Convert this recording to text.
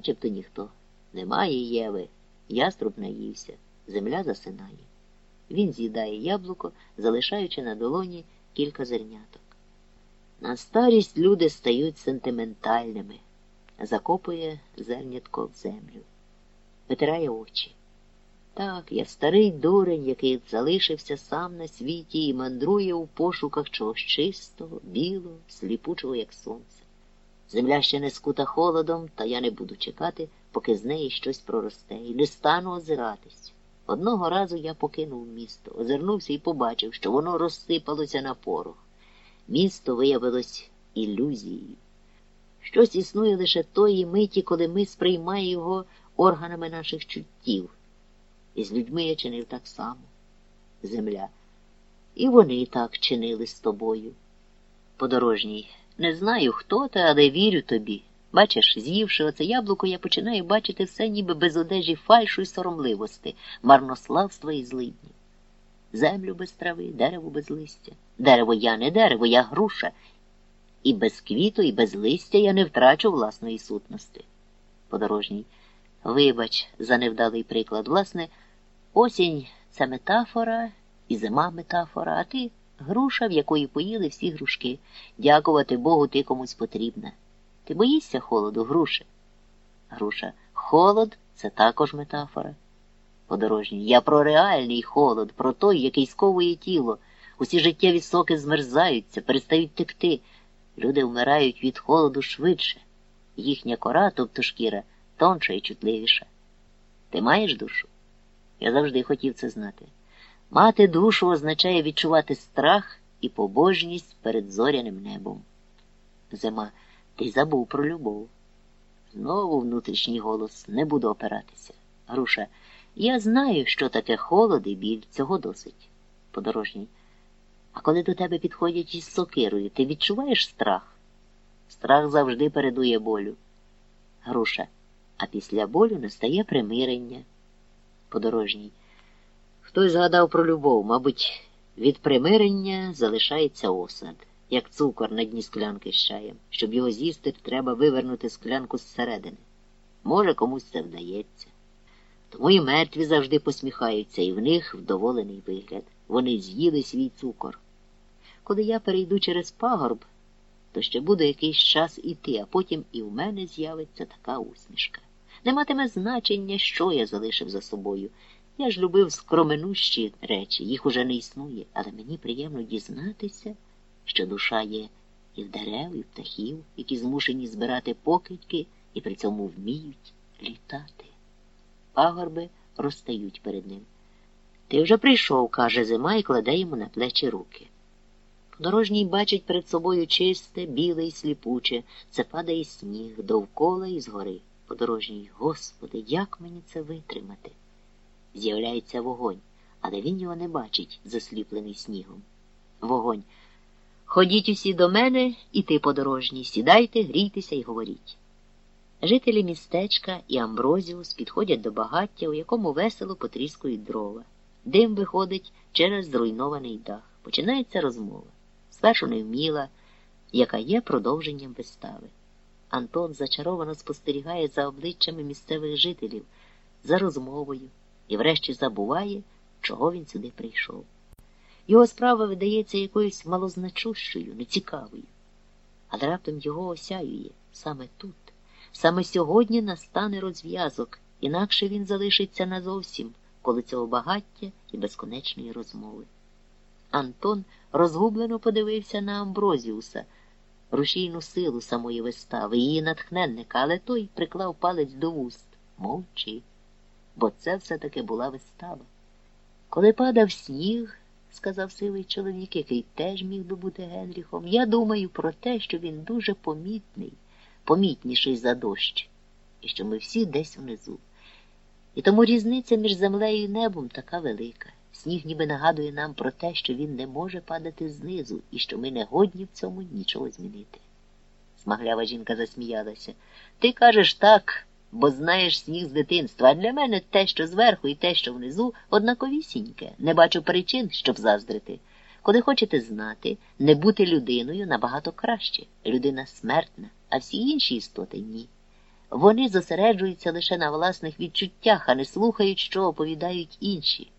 начебто ніхто. Немає Єви. Яструб наївся, земля засинає. Він з'їдає яблуко, залишаючи на долоні кілька зерняток. На старість люди стають сентиментальними, закопує зернятко в землю, витирає очі. Так, я старий дурень, який залишився сам на світі і мандрує у пошуках чогось чистого, білого, сліпучого, як сонце. Земля ще не скута холодом, та я не буду чекати, поки з неї щось проросте, і не стану озиратись. Одного разу я покинув місто, озирнувся і побачив, що воно розсипалося на порох. Місто виявилось ілюзією. Щось існує лише тої миті, коли ми сприймаємо його органами наших чуттів. І з людьми я чинив так само. Земля. І вони так чинили з тобою. Подорожній, не знаю, хто ти, але вірю тобі. Бачиш, з'ївши оце яблуко, я починаю бачити все ніби без одежі фальшу і соромливости, марнославства і злидні. Землю без трави, дерево без листя. Дерево я не дерево, я груша. І без квіту, і без листя я не втрачу власної сутності. Подорожній. Вибач, за невдалий приклад. Власне, осінь це метафора і зима метафора, а ти груша, в якої поїли всі грушки. Дякувати Богу, ти комусь потрібна. Ти боїшся холоду, груше? Груша. Холод це також метафора. Подорожній. Я про реальний холод, про той, який сковує тіло. Усі життєві соки змерзаються, перестають текти. Люди вмирають від холоду швидше. Їхня кора, тобто шкіра, тонша і чутливіша. Ти маєш душу? Я завжди хотів це знати. Мати душу означає відчувати страх і побожність перед зоряним небом. Зима, ти забув про любов. Знову внутрішній голос не буду опиратися. Груша, я знаю, що таке холод і біль, цього досить. Подорожній. А коли до тебе підходять із сокирою, ти відчуваєш страх? Страх завжди передує болю. Груша. А після болю настає примирення. Подорожній. Хтось згадав про любов, мабуть, від примирення залишається осад, як цукор на дні склянки з чаєм. Щоб його з'їсти, треба вивернути склянку зсередини. Може, комусь це вдається. Тому і мертві завжди посміхаються, і в них вдоволений вигляд. Вони з'їли свій цукор. Коли я перейду через пагорб, то ще буду якийсь час іти, а потім і в мене з'явиться така усмішка. Не матиме значення, що я залишив за собою. Я ж любив скроменущі речі, їх уже не існує, але мені приємно дізнатися, що душа є і в дерев, і в птахів, які змушені збирати покидьки і при цьому вміють літати. Пагорби розстають перед ним. Ти вже прийшов, каже зима і кладе йому на плечі руки. Подорожній бачить перед собою чисте, біле і сліпуче, це падає сніг довкола і згори. Подорожній, Господи, як мені це витримати? З'являється вогонь, але він його не бачить, засліплений снігом. Вогонь. Ходіть усі до мене, і ти, подорожній, сідайте, грійтеся і говоріть. Жителі містечка і Амброзіус підходять до багаття, у якому весело потріскують дрова. Дим виходить через зруйнований дах. Починається розмова. Спершу невміла, яка є продовженням вистави. Антон зачаровано спостерігає за обличчями місцевих жителів, за розмовою і врешті забуває, чого він сюди прийшов. Його справа видається якоюсь малозначущою, нецікавою, але раптом його осяює саме тут. Саме сьогодні настане розв'язок, інакше він залишиться назовсім, коли цього багаття і безконечної розмови. Антон розгублено подивився на Амброзіуса, рушійну силу самої вистави, її натхненника, але той приклав палець до вуст. Мовчи, бо це все-таки була вистава. Коли падав сніг, сказав сивий чоловік, який теж міг би бути Генріхом, я думаю про те, що він дуже помітний помітніший за дощ, і що ми всі десь внизу. І тому різниця між землею і небом така велика. Сніг ніби нагадує нам про те, що він не може падати знизу, і що ми не годні в цьому нічого змінити. Смаглява жінка засміялася. Ти кажеш так, бо знаєш сніг з дитинства, а для мене те, що зверху, і те, що внизу, однаковісіньке. Не бачу причин, щоб заздрити. Коли хочете знати, не бути людиною набагато краще. Людина смертна, а всі інші істоти ні. Вони зосереджуються лише на власних відчуттях, а не слухають, що оповідають інші.